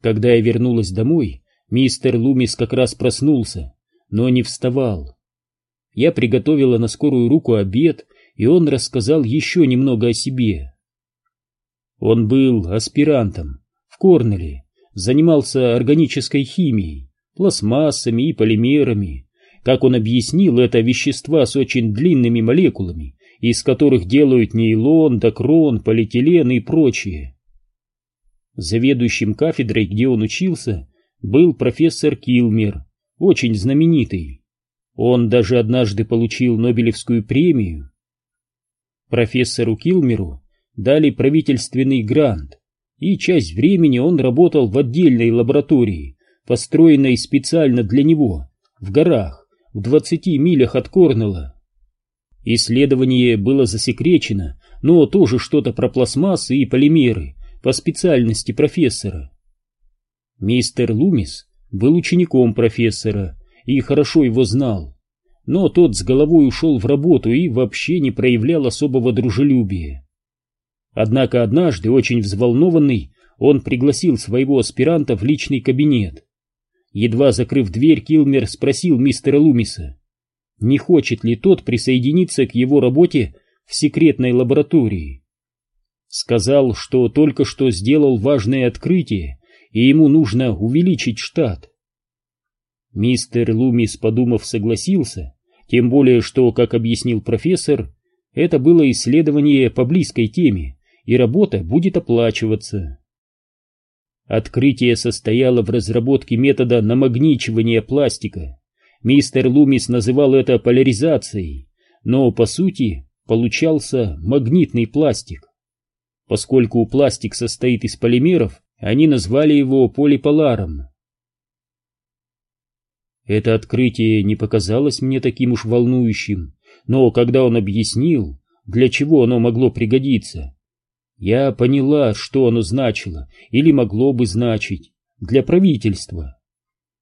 Когда я вернулась домой, мистер Лумис как раз проснулся, но не вставал. Я приготовила на скорую руку обед, и он рассказал еще немного о себе. Он был аспирантом в Корнеле, занимался органической химией, пластмассами и полимерами. Как он объяснил, это вещества с очень длинными молекулами, из которых делают нейлон, докрон, полиэтилен и прочее. Заведующим кафедрой, где он учился, был профессор Килмер, очень знаменитый. Он даже однажды получил Нобелевскую премию. Профессору Килмеру дали правительственный грант, и часть времени он работал в отдельной лаборатории, построенной специально для него, в горах, в 20 милях от Корнелла. Исследование было засекречено, но тоже что-то про пластмассы и полимеры по специальности профессора. Мистер Лумис был учеником профессора и хорошо его знал, но тот с головой ушел в работу и вообще не проявлял особого дружелюбия. Однако однажды, очень взволнованный, он пригласил своего аспиранта в личный кабинет. Едва закрыв дверь, Килмер спросил мистера Лумиса, не хочет ли тот присоединиться к его работе в секретной лаборатории. Сказал, что только что сделал важное открытие, и ему нужно увеличить штат. Мистер Лумис, подумав, согласился, тем более, что, как объяснил профессор, это было исследование по близкой теме, и работа будет оплачиваться. Открытие состояло в разработке метода намагничивания пластика. Мистер Лумис называл это поляризацией, но по сути получался магнитный пластик. Поскольку пластик состоит из полимеров, они назвали его полиполаром. Это открытие не показалось мне таким уж волнующим, но когда он объяснил, для чего оно могло пригодиться, я поняла, что оно значило или могло бы значить для правительства.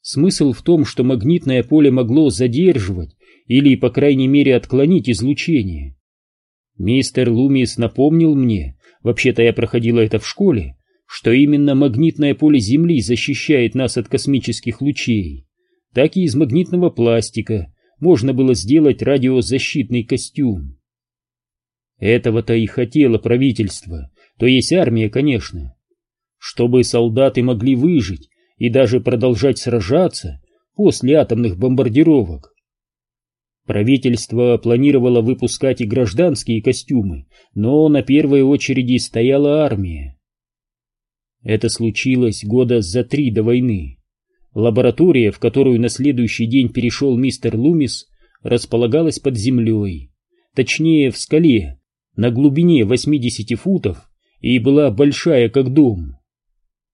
Смысл в том, что магнитное поле могло задерживать или, по крайней мере, отклонить излучение. Мистер Лумис напомнил мне, вообще-то я проходила это в школе, что именно магнитное поле Земли защищает нас от космических лучей. Так и из магнитного пластика можно было сделать радиозащитный костюм. Этого-то и хотело правительство, то есть армия, конечно. Чтобы солдаты могли выжить и даже продолжать сражаться после атомных бомбардировок. Правительство планировало выпускать и гражданские костюмы, но на первой очереди стояла армия. Это случилось года за три до войны. Лаборатория, в которую на следующий день перешел мистер Лумис, располагалась под землей, точнее в скале, на глубине 80 футов и была большая как дом.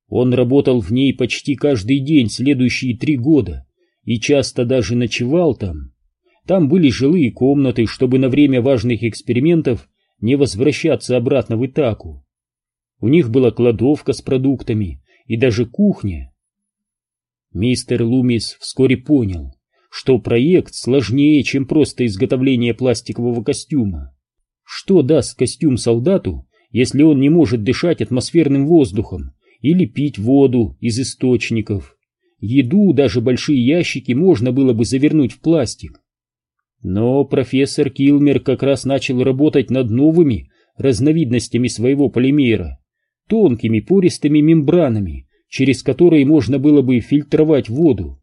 Он работал в ней почти каждый день следующие три года и часто даже ночевал там. Там были жилые комнаты, чтобы на время важных экспериментов не возвращаться обратно в Итаку. У них была кладовка с продуктами и даже кухня. Мистер Лумис вскоре понял, что проект сложнее, чем просто изготовление пластикового костюма. Что даст костюм солдату, если он не может дышать атмосферным воздухом или пить воду из источников? Еду, даже большие ящики, можно было бы завернуть в пластик. Но профессор Килмер как раз начал работать над новыми разновидностями своего полимера, тонкими пористыми мембранами, через которые можно было бы фильтровать воду.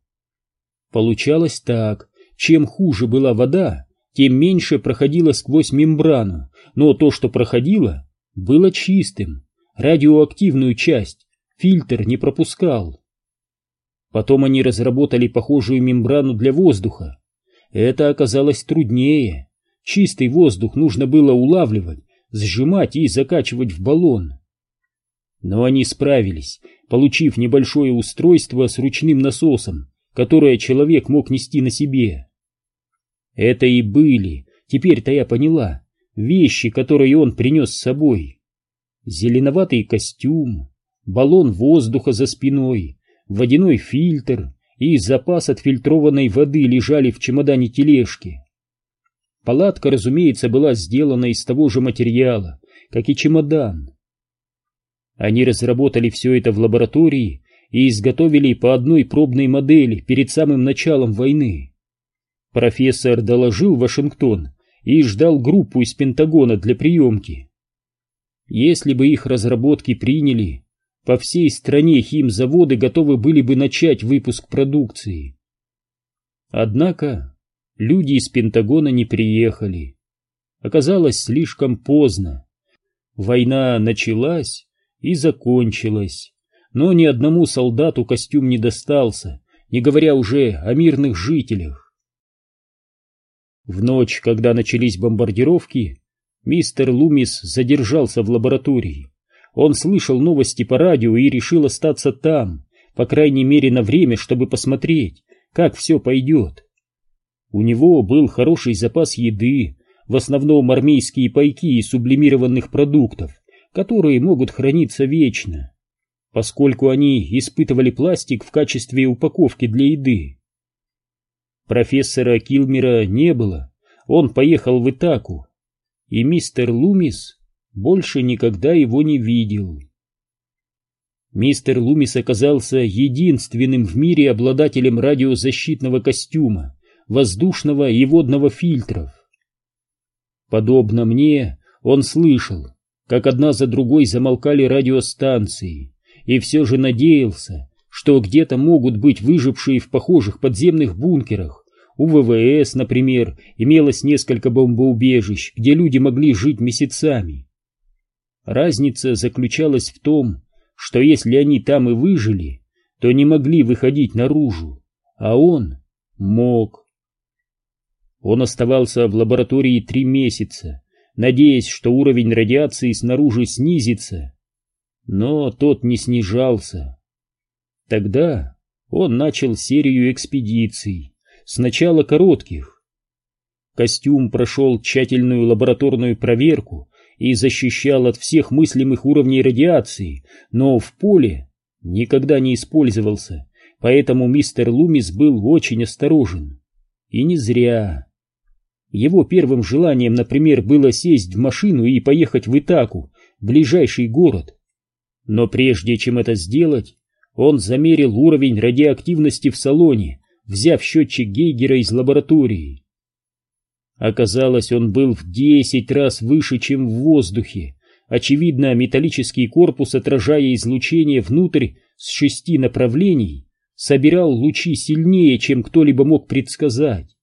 Получалось так, чем хуже была вода, тем меньше проходило сквозь мембрану, но то, что проходило, было чистым, радиоактивную часть фильтр не пропускал. Потом они разработали похожую мембрану для воздуха. Это оказалось труднее. Чистый воздух нужно было улавливать, сжимать и закачивать в баллон. Но они справились, получив небольшое устройство с ручным насосом, которое человек мог нести на себе. Это и были, теперь-то я поняла, вещи, которые он принес с собой. Зеленоватый костюм, баллон воздуха за спиной, водяной фильтр и запас отфильтрованной воды лежали в чемодане тележки. Палатка, разумеется, была сделана из того же материала, как и чемодан. Они разработали все это в лаборатории и изготовили по одной пробной модели перед самым началом войны. Профессор доложил Вашингтон и ждал группу из Пентагона для приемки. Если бы их разработки приняли, по всей стране химзаводы готовы были бы начать выпуск продукции. Однако люди из Пентагона не приехали. Оказалось слишком поздно. Война началась и закончилась, но ни одному солдату костюм не достался, не говоря уже о мирных жителях. В ночь, когда начались бомбардировки, мистер Лумис задержался в лаборатории. Он слышал новости по радио и решил остаться там, по крайней мере на время, чтобы посмотреть, как все пойдет. У него был хороший запас еды, в основном армейские пайки из сублимированных продуктов, которые могут храниться вечно, поскольку они испытывали пластик в качестве упаковки для еды. Профессора Килмера не было, он поехал в Итаку, и мистер Лумис больше никогда его не видел. Мистер Лумис оказался единственным в мире обладателем радиозащитного костюма, воздушного и водного фильтров. Подобно мне, он слышал, как одна за другой замолкали радиостанции, и все же надеялся, что где-то могут быть выжившие в похожих подземных бункерах. У ВВС, например, имелось несколько бомбоубежищ, где люди могли жить месяцами. Разница заключалась в том, что если они там и выжили, то не могли выходить наружу, а он мог. Он оставался в лаборатории три месяца, надеясь, что уровень радиации снаружи снизится. Но тот не снижался. Тогда он начал серию экспедиций, сначала коротких. Костюм прошел тщательную лабораторную проверку и защищал от всех мыслимых уровней радиации, но в поле никогда не использовался, поэтому мистер Лумис был очень осторожен. И не зря. Его первым желанием, например, было сесть в машину и поехать в Итаку, ближайший город. Но прежде чем это сделать, он замерил уровень радиоактивности в салоне, взяв счетчик Гейгера из лаборатории. Оказалось, он был в десять раз выше, чем в воздухе. Очевидно, металлический корпус, отражая излучение внутрь с шести направлений, собирал лучи сильнее, чем кто-либо мог предсказать.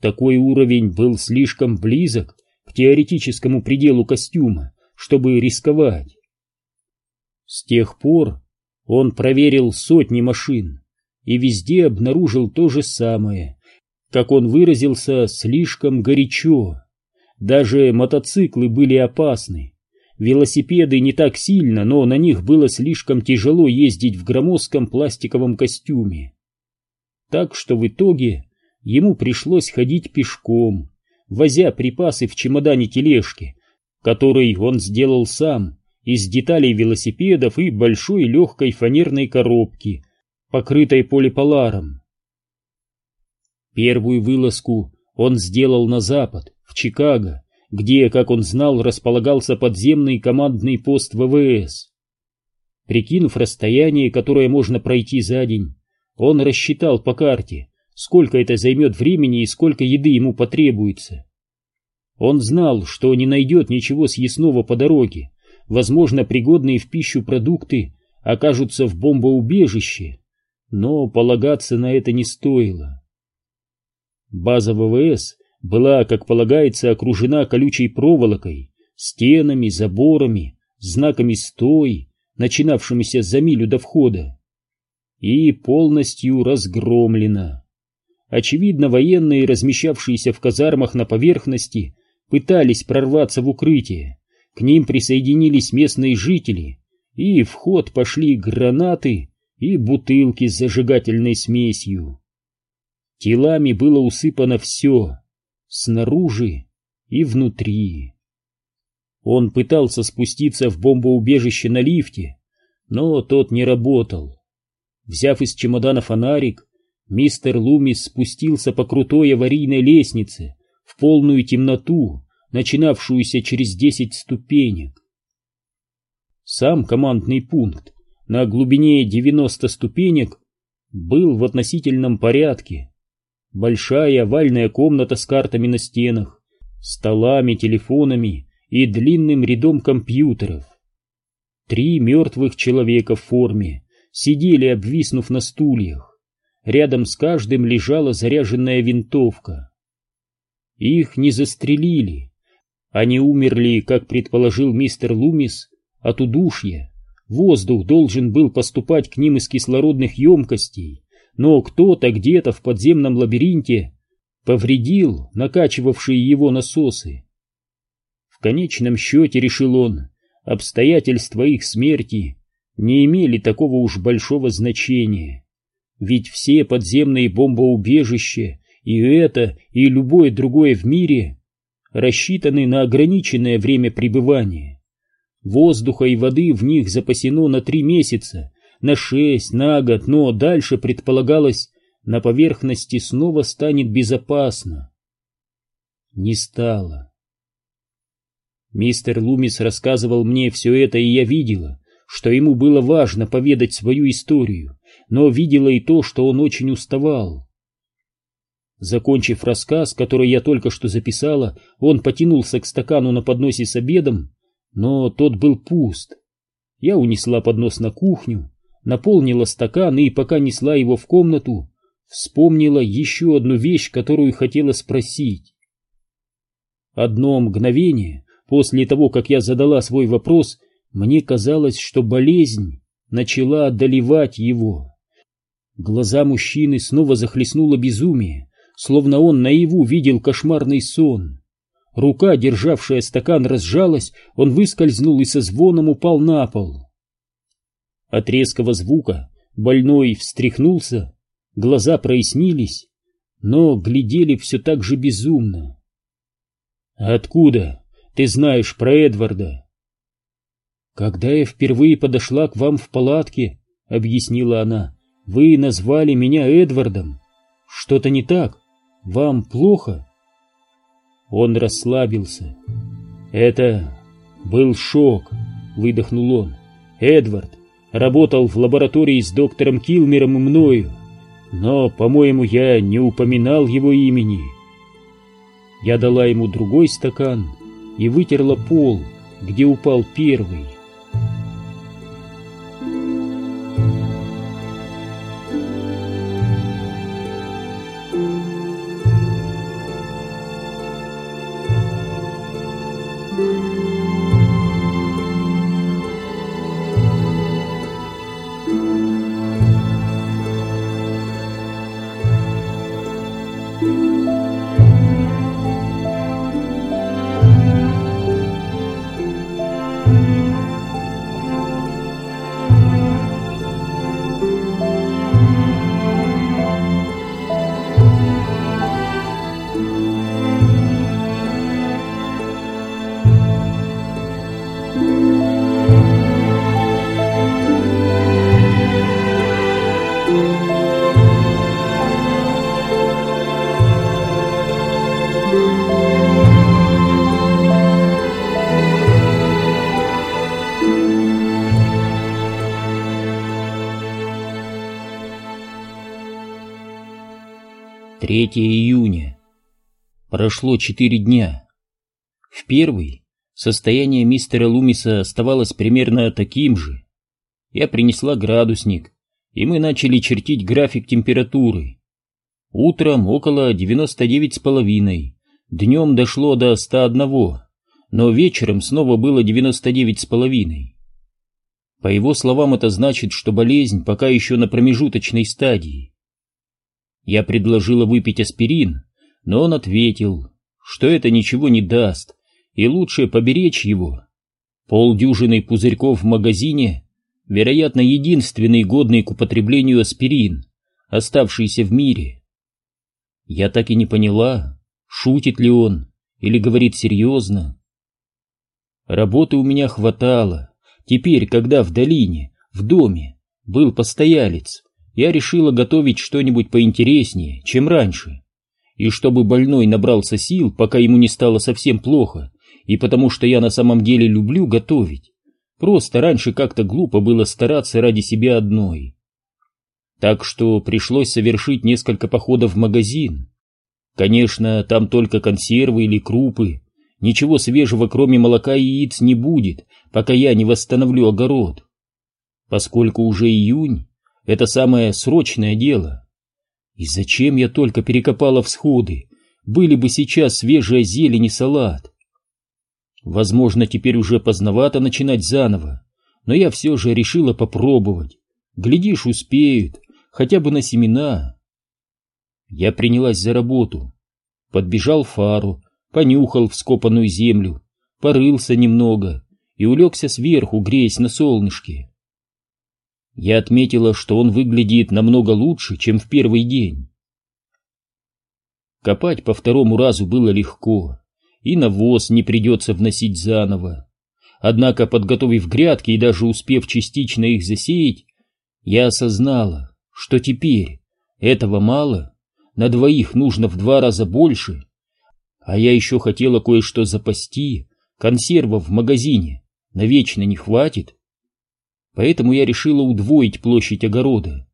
Такой уровень был слишком близок к теоретическому пределу костюма, чтобы рисковать. С тех пор он проверил сотни машин и везде обнаружил то же самое, как он выразился, слишком горячо. Даже мотоциклы были опасны. Велосипеды не так сильно, но на них было слишком тяжело ездить в громоздком пластиковом костюме. Так что в итоге ему пришлось ходить пешком, возя припасы в чемодане тележки, который он сделал сам из деталей велосипедов и большой легкой фанерной коробки, покрытой полиполаром. Первую вылазку он сделал на запад, в Чикаго, где, как он знал, располагался подземный командный пост ВВС. Прикинув расстояние, которое можно пройти за день, он рассчитал по карте, сколько это займет времени и сколько еды ему потребуется. Он знал, что не найдет ничего съестного по дороге, возможно, пригодные в пищу продукты окажутся в бомбоубежище, но полагаться на это не стоило. База ВВС была, как полагается, окружена колючей проволокой, стенами, заборами, знаками «стой», начинавшимися за милю до входа, и полностью разгромлена. Очевидно, военные, размещавшиеся в казармах на поверхности, пытались прорваться в укрытие. К ним присоединились местные жители, и в ход пошли гранаты и бутылки с зажигательной смесью. Телами было усыпано все, снаружи и внутри. Он пытался спуститься в бомбоубежище на лифте, но тот не работал. Взяв из чемодана фонарик, Мистер Лумис спустился по крутой аварийной лестнице в полную темноту, начинавшуюся через десять ступенек. Сам командный пункт на глубине 90 ступенек был в относительном порядке. Большая овальная комната с картами на стенах, столами, телефонами и длинным рядом компьютеров. Три мертвых человека в форме сидели, обвиснув на стульях. Рядом с каждым лежала заряженная винтовка. Их не застрелили. Они умерли, как предположил мистер Лумис, от удушья. Воздух должен был поступать к ним из кислородных емкостей, но кто-то где-то в подземном лабиринте повредил накачивавшие его насосы. В конечном счете, решил он, обстоятельства их смерти не имели такого уж большого значения. Ведь все подземные бомбоубежища, и это, и любое другое в мире, рассчитаны на ограниченное время пребывания. Воздуха и воды в них запасено на три месяца, на шесть, на год, но дальше предполагалось, на поверхности снова станет безопасно. Не стало. Мистер Лумис рассказывал мне все это, и я видела, что ему было важно поведать свою историю, но видела и то, что он очень уставал. Закончив рассказ, который я только что записала, он потянулся к стакану на подносе с обедом, но тот был пуст. Я унесла поднос на кухню, наполнила стакан и, пока несла его в комнату, вспомнила еще одну вещь, которую хотела спросить. Одно мгновение после того, как я задала свой вопрос, мне казалось, что болезнь начала одолевать его. Глаза мужчины снова захлестнуло безумие, словно он наяву видел кошмарный сон. Рука, державшая стакан, разжалась, он выскользнул и со звоном упал на пол. От резкого звука больной встряхнулся, глаза прояснились, но глядели все так же безумно. «Откуда ты знаешь про Эдварда?» «Когда я впервые подошла к вам в палатке», — объяснила она, — «вы назвали меня Эдвардом. Что-то не так? Вам плохо?» Он расслабился. «Это был шок», — выдохнул он. «Эдвард работал в лаборатории с доктором Килмером и мною, но, по-моему, я не упоминал его имени». Я дала ему другой стакан и вытерла пол, где упал первый. Июня. Прошло четыре дня. В первый состояние мистера Лумиса оставалось примерно таким же. Я принесла градусник, и мы начали чертить график температуры. Утром около 99,5, днем дошло до 101, но вечером снова было 99,5. По его словам, это значит, что болезнь пока еще на промежуточной стадии. Я предложила выпить аспирин, но он ответил, что это ничего не даст, и лучше поберечь его. Полдюжины пузырьков в магазине, вероятно, единственный годный к употреблению аспирин, оставшийся в мире. Я так и не поняла, шутит ли он или говорит серьезно. Работы у меня хватало. Теперь, когда в долине, в доме, был постоялец, я решила готовить что-нибудь поинтереснее, чем раньше. И чтобы больной набрался сил, пока ему не стало совсем плохо, и потому что я на самом деле люблю готовить, Просто раньше как-то глупо было стараться ради себя одной. Так что пришлось совершить несколько походов в магазин. Конечно, там только консервы или крупы. Ничего свежего, кроме молока и яиц, не будет, пока я не восстановлю огород. Поскольку уже июнь, это самое срочное дело. И зачем я только перекопала всходы? Были бы сейчас свежая зелень и салат. Возможно, теперь уже поздновато начинать заново, но я все же решила попробовать. Глядишь, успеют, хотя бы на семена. Я принялась за работу. Подбежал фару, понюхал вскопанную землю, порылся немного и улегся сверху, греясь на солнышке. Я отметила, что он выглядит намного лучше, чем в первый день. Копать по второму разу было легко и навоз не придется вносить заново. Однако, подготовив грядки и даже успев частично их засеять, я осознала, что теперь этого мало, на двоих нужно в два раза больше, а я еще хотела кое-что запасти, консервов в магазине навечно не хватит. Поэтому я решила удвоить площадь огорода.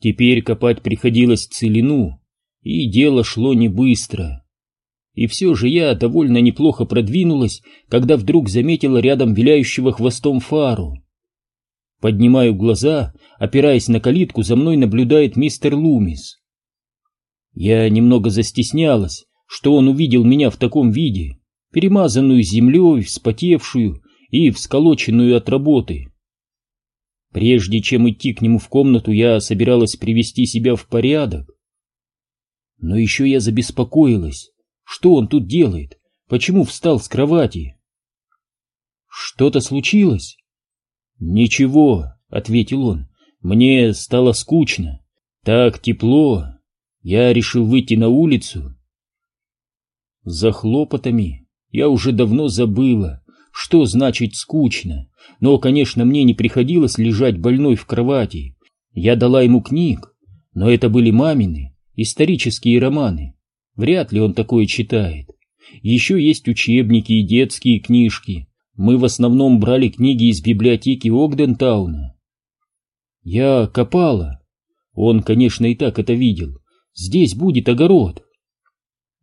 Теперь копать приходилось целину, и дело шло не быстро. И все же я довольно неплохо продвинулась, когда вдруг заметила рядом виляющего хвостом фару. Поднимаю глаза, опираясь на калитку, за мной наблюдает мистер Лумис. Я немного застеснялась, что он увидел меня в таком виде, перемазанную землей, вспотевшую и всколоченную от работы. Прежде чем идти к нему в комнату, я собиралась привести себя в порядок. Но еще я забеспокоилась, что он тут делает? Почему встал с кровати? Что-то случилось? Ничего, ответил он. Мне стало скучно. Так тепло. Я решил выйти на улицу. За хлопотами я уже давно забыла, что значит скучно. Но, конечно, мне не приходилось лежать больной в кровати. Я дала ему книг, но это были мамины, исторические романы. Вряд ли он такое читает. Еще есть учебники и детские книжки. Мы в основном брали книги из библиотеки Огдентауна. Я копала. Он, конечно, и так это видел. Здесь будет огород.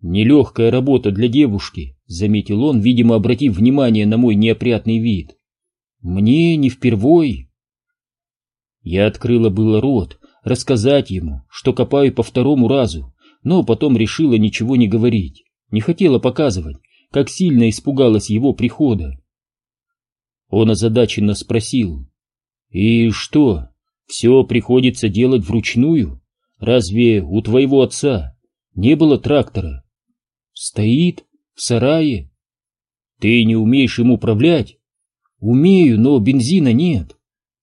Нелегкая работа для девушки, заметил он, видимо, обратив внимание на мой неопрятный вид. Мне не впервой. Я открыла было рот, рассказать ему, что копаю по второму разу, но потом решила ничего не говорить, не хотела показывать, как сильно испугалась его прихода. Он озадаченно спросил, «И что, все приходится делать вручную? Разве у твоего отца не было трактора? Стоит в сарае. Ты не умеешь им управлять? Умею, но бензина нет.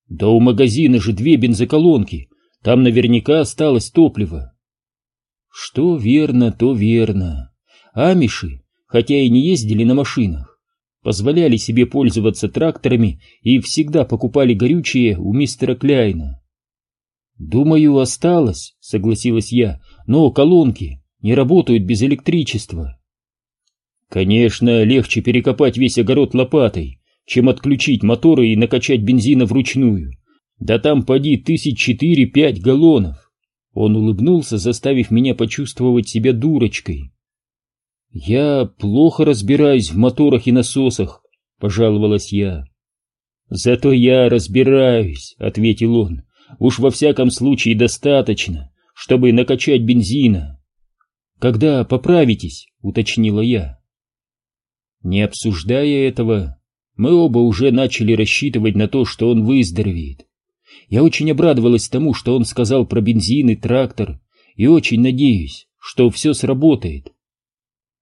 Да у магазина же две бензоколонки, там наверняка осталось топливо. Что верно, то верно. Амиши, хотя и не ездили на машинах, позволяли себе пользоваться тракторами и всегда покупали горючее у мистера Кляйна. «Думаю, осталось», — согласилась я, — «но колонки не работают без электричества». Конечно, легче перекопать весь огород лопатой, чем отключить моторы и накачать бензина вручную. Да там поди тысяч четыре-пять галлонов. Он улыбнулся, заставив меня почувствовать себя дурочкой. «Я плохо разбираюсь в моторах и насосах», — пожаловалась я. «Зато я разбираюсь», — ответил он. «Уж во всяком случае достаточно, чтобы накачать бензина». «Когда поправитесь», — уточнила я. Не обсуждая этого, мы оба уже начали рассчитывать на то, что он выздоровеет. Я очень обрадовалась тому, что он сказал про бензин и трактор, и очень надеюсь, что все сработает.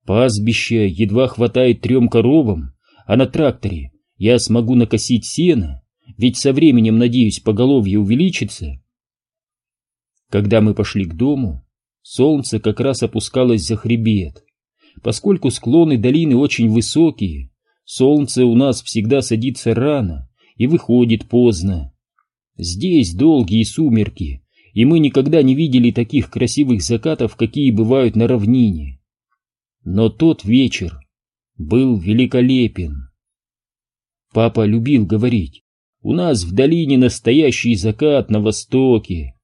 Пастбище едва хватает трем коровам, а на тракторе я смогу накосить сено, ведь со временем, надеюсь, поголовье увеличится. Когда мы пошли к дому, солнце как раз опускалось за хребет. Поскольку склоны долины очень высокие, солнце у нас всегда садится рано и выходит поздно. Здесь долгие сумерки, и мы никогда не видели таких красивых закатов, какие бывают на равнине. Но тот вечер был великолепен. Папа любил говорить, у нас в долине настоящий закат на востоке.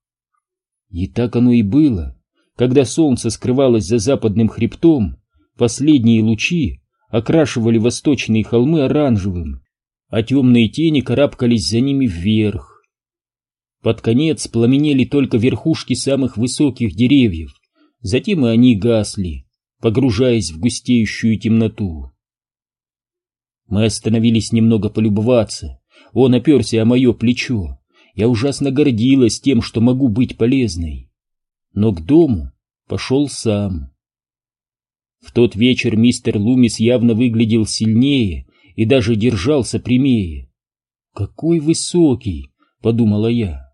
И так оно и было. Когда солнце скрывалось за западным хребтом, последние лучи окрашивали восточные холмы оранжевым, а темные тени карабкались за ними вверх. Под конец пламенели только верхушки самых высоких деревьев, затем и они гасли, погружаясь в густеющую темноту. Мы остановились немного полюбоваться. Он оперся о мое плечо. Я ужасно гордилась тем, что могу быть полезной. Но к дому пошел сам. В тот вечер мистер Лумис явно выглядел сильнее и даже держался прямее. «Какой высокий!» — подумала я.